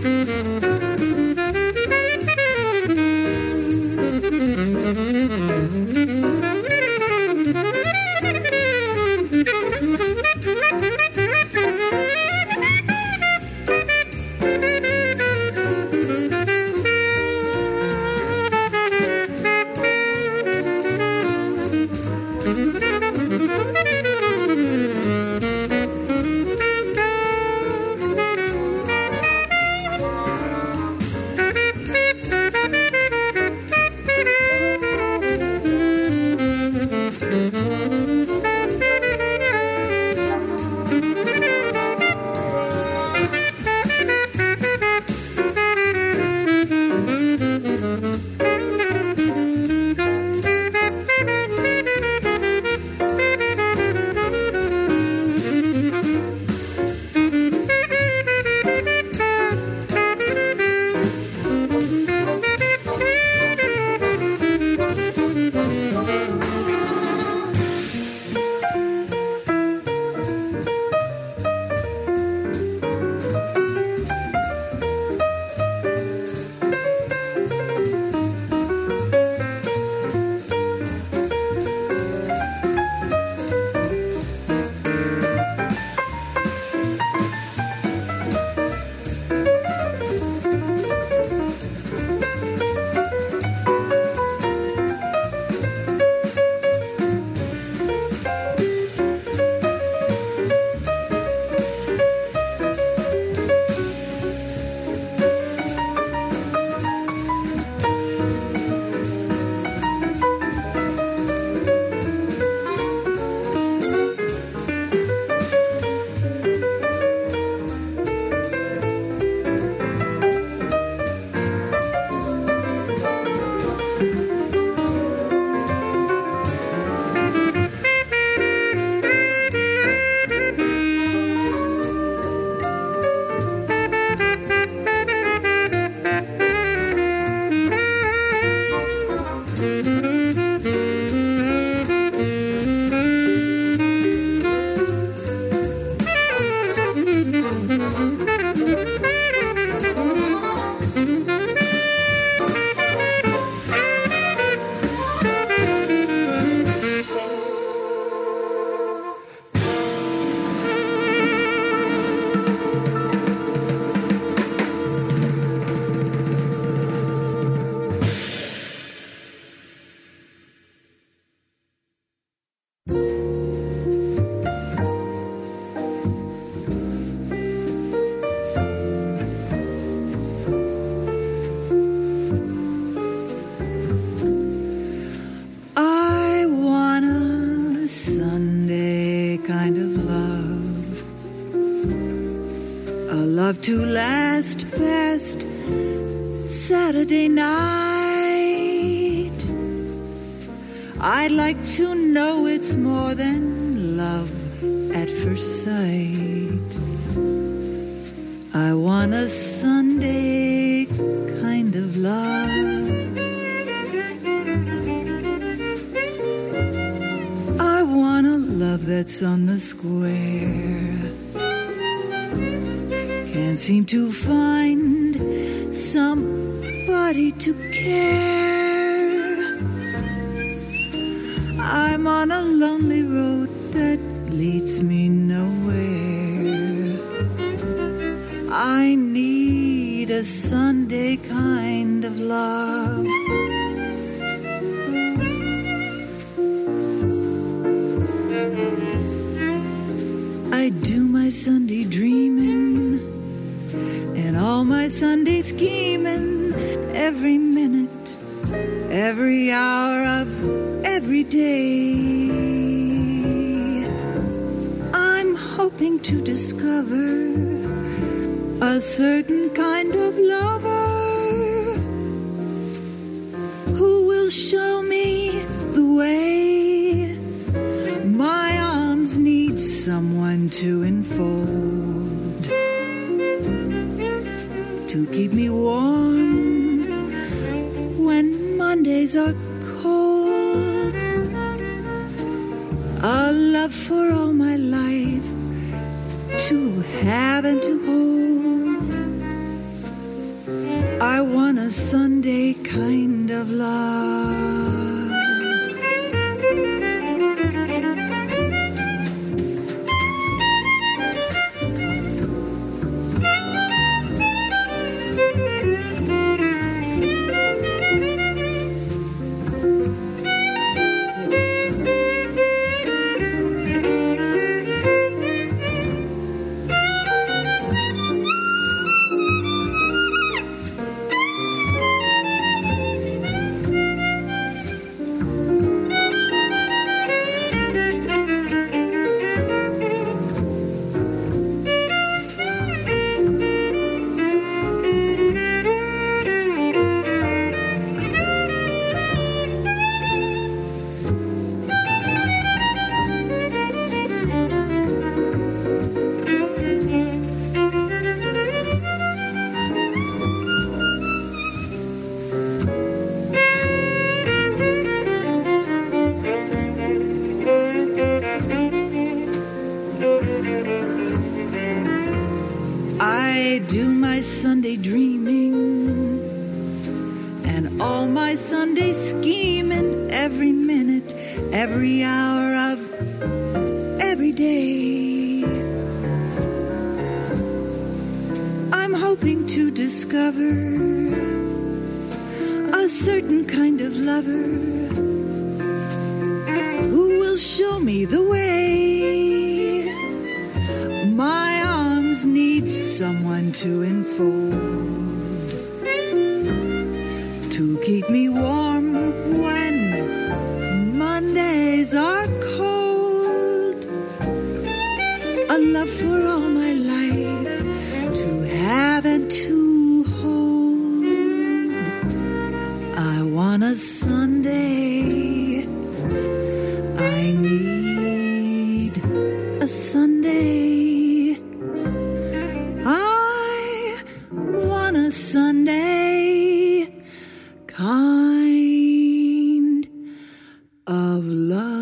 Mm-hmm. Can't seem to find somebody to care. I'm on a lonely road that leads me nowhere. I need a Sunday kind of love. I do my Sunday dreaming and all my Sunday scheming every minute, every hour of every day. I'm hoping to discover a certain kind of lover who will show me the way. To enfold to keep me warm when Mondays are cold. A love for all my life to have and to hold. I want a Sunday kind of love. Of love.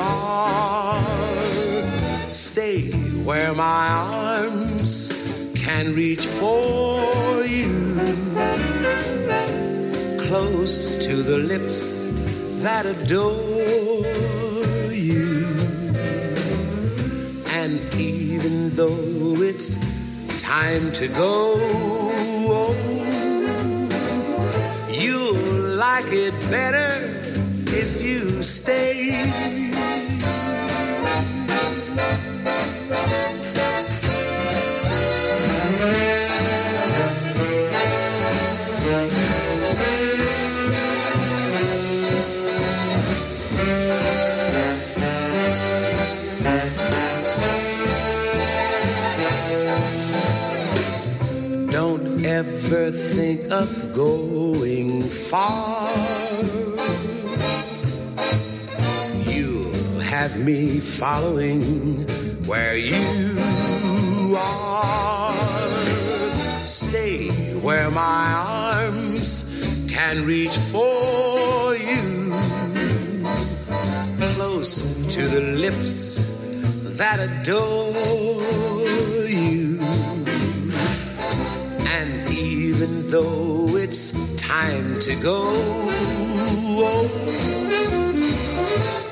Are. Stay where my arms can reach for you. Close to the lips that adore you. And even though it's time to go, oh, you'll like it better if you stay. Of going far. You'll have me following where you are. Stay where my arms can reach for you. Close to the lips that adore even though it's time to go,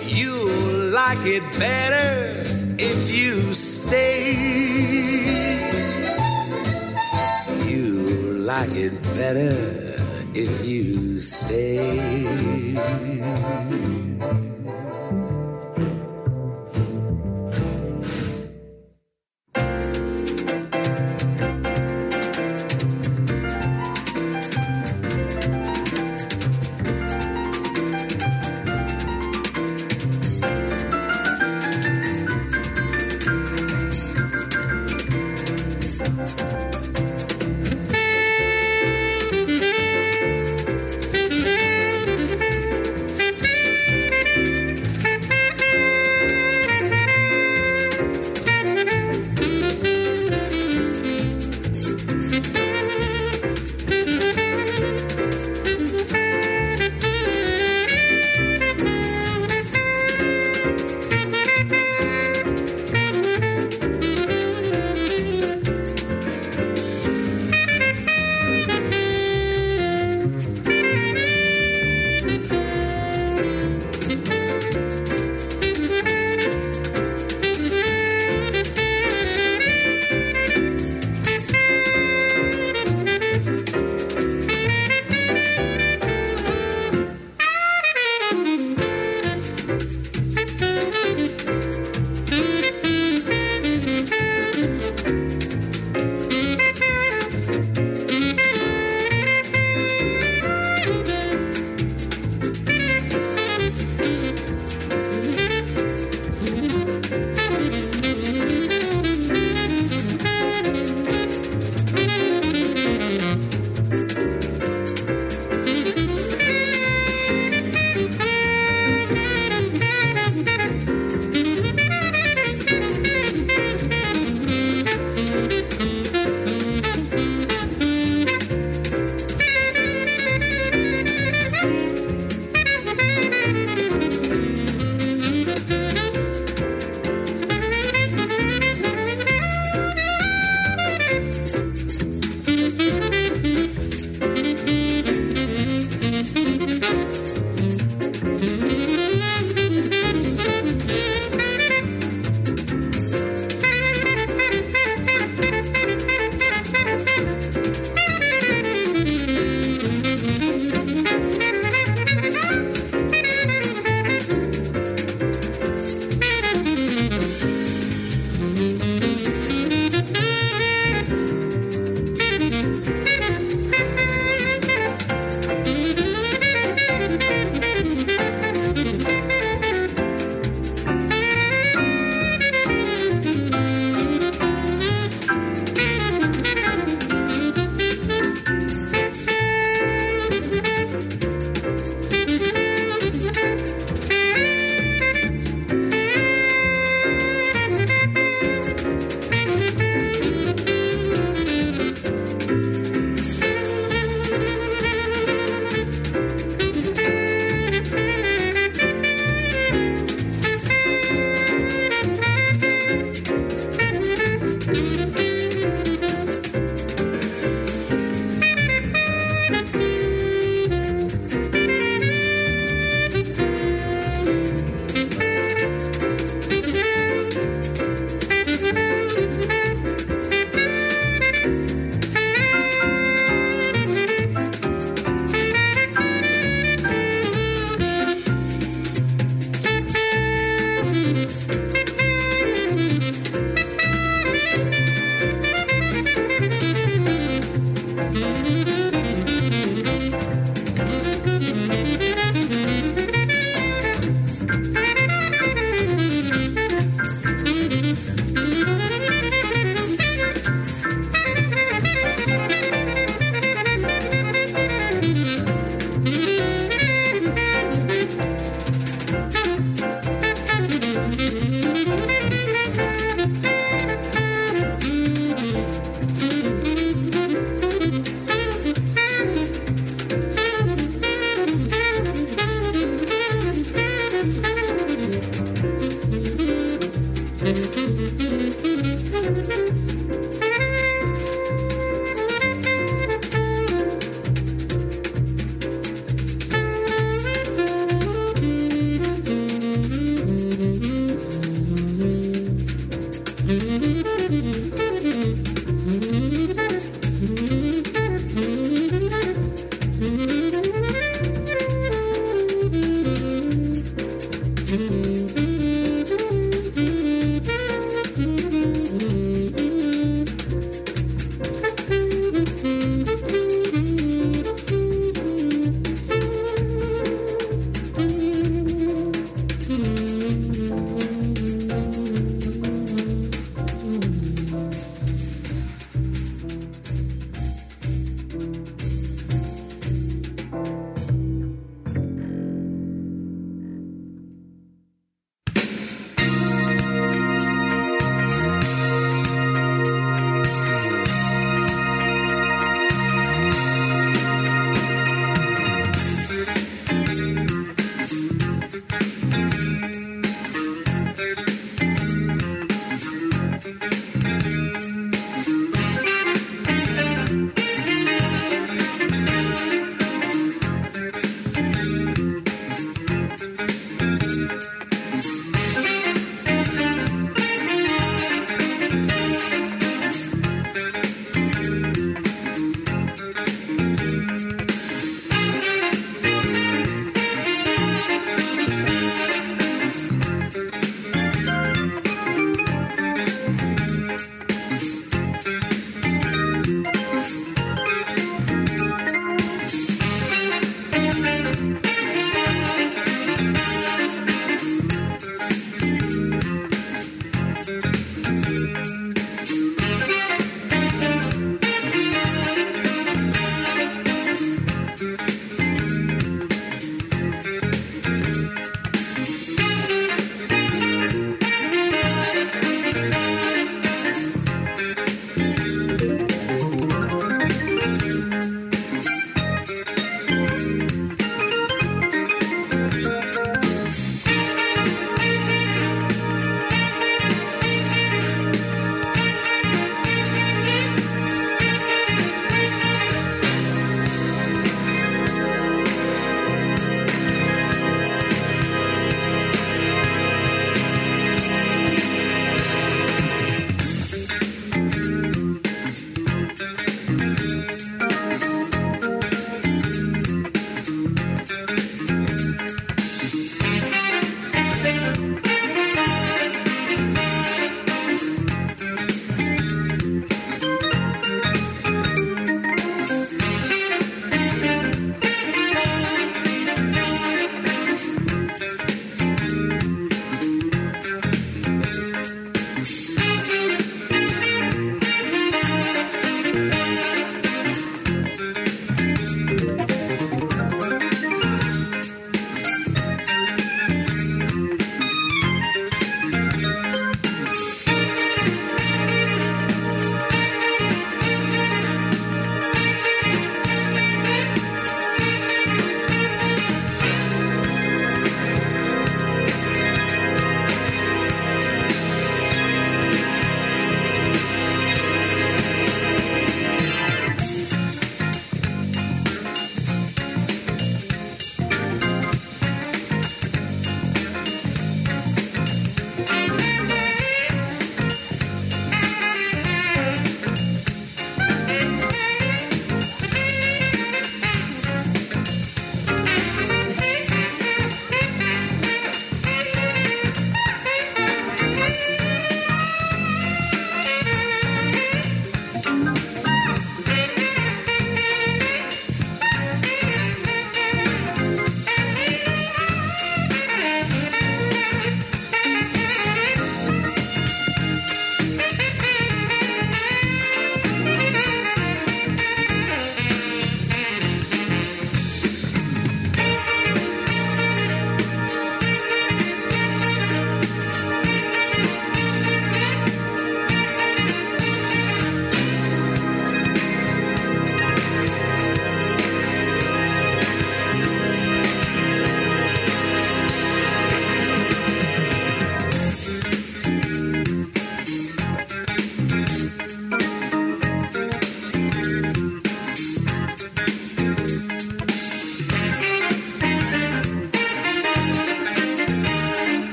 you'll like it better if you stay. You'll like it better if you stay.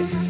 He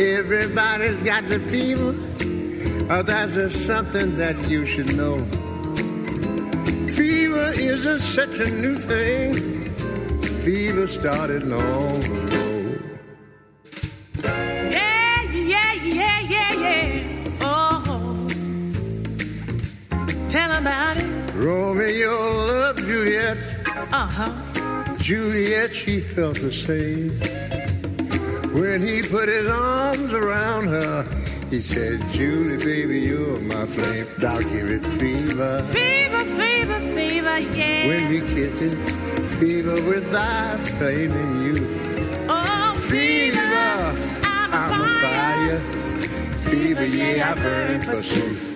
Everybody's got the fever. Oh, that's just something that you should know. Fever isn't such a new thing. Fever started long ago. Yeah, yeah, yeah, yeah, yeah. Oh, tell about it. Romeo loved Juliet. Uh huh. Juliet, she felt the same. When he put his arms around her, he said, Julie, baby, you're my flame. I'll give it fever. Fever, fever, fever, yeah. When we kiss it, fever without flaming you. oh, Fever, I'm, I'm a fire. Fever, yeah, I burn for truth.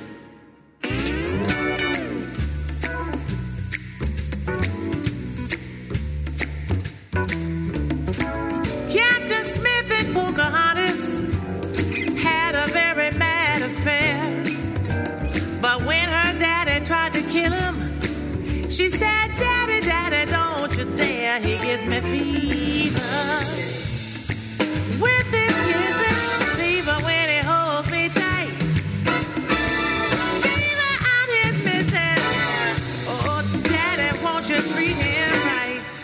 She said, Daddy, Daddy, don't you dare. He gives me fever. With his kisses, fever when he holds me tight. Fever out his missus. Oh, Daddy, won't you treat him right?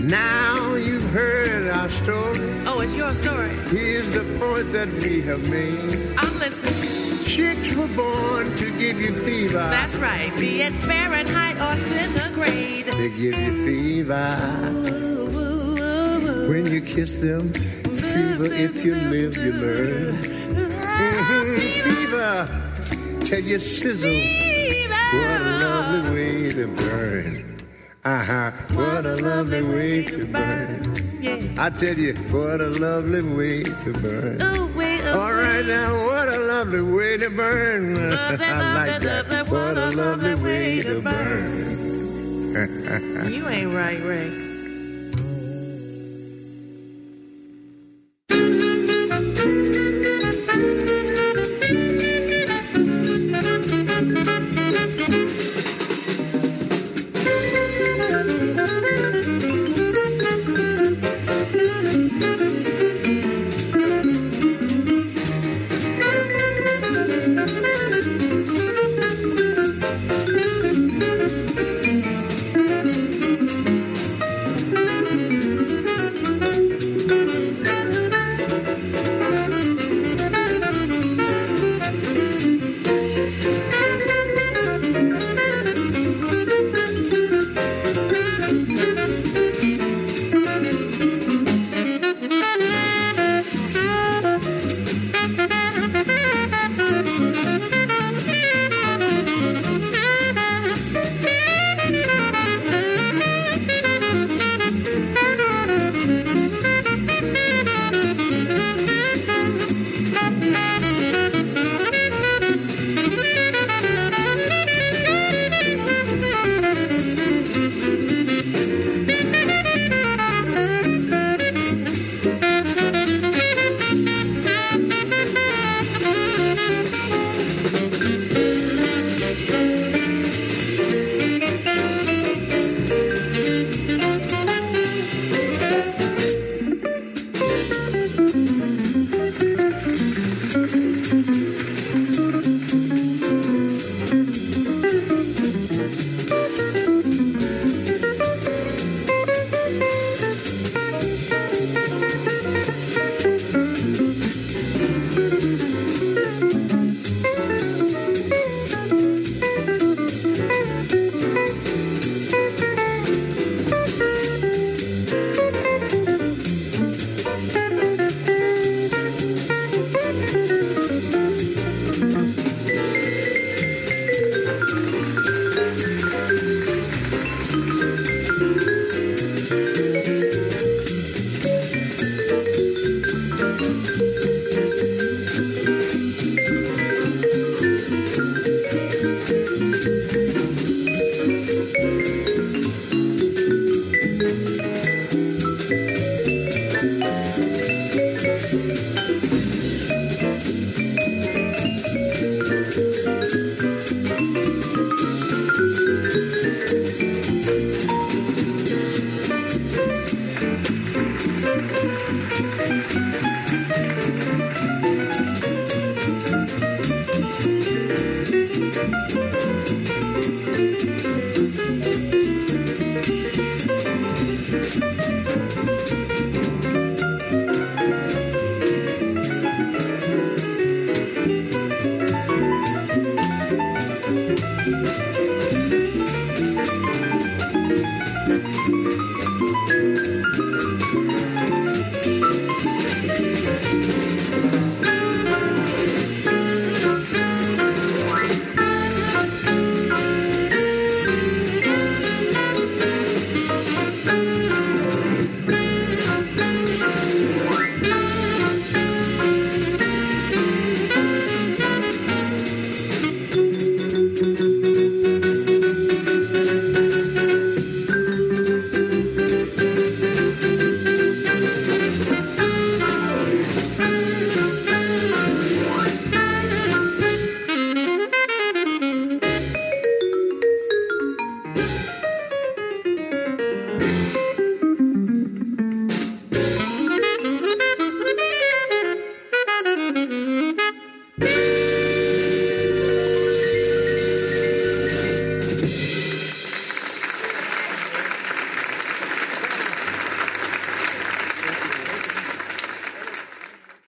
Now you've heard our story. Oh, it's your story. Here's the point that we have made. I'm listening. Chicks were born to give you fever. That's right. Be it Fahrenheit or centigrade. They give you fever. When you kiss them, fever if you live, you learn. Fever, tell you sizzle. What a lovely way to burn. Uh huh, what a lovely way to burn. Yeah. I tell you, what a lovely way to burn. Ooh, wait, ooh, All right now, what a lovely way to burn. I like that. What a lovely way to burn. You ain't right, Ray.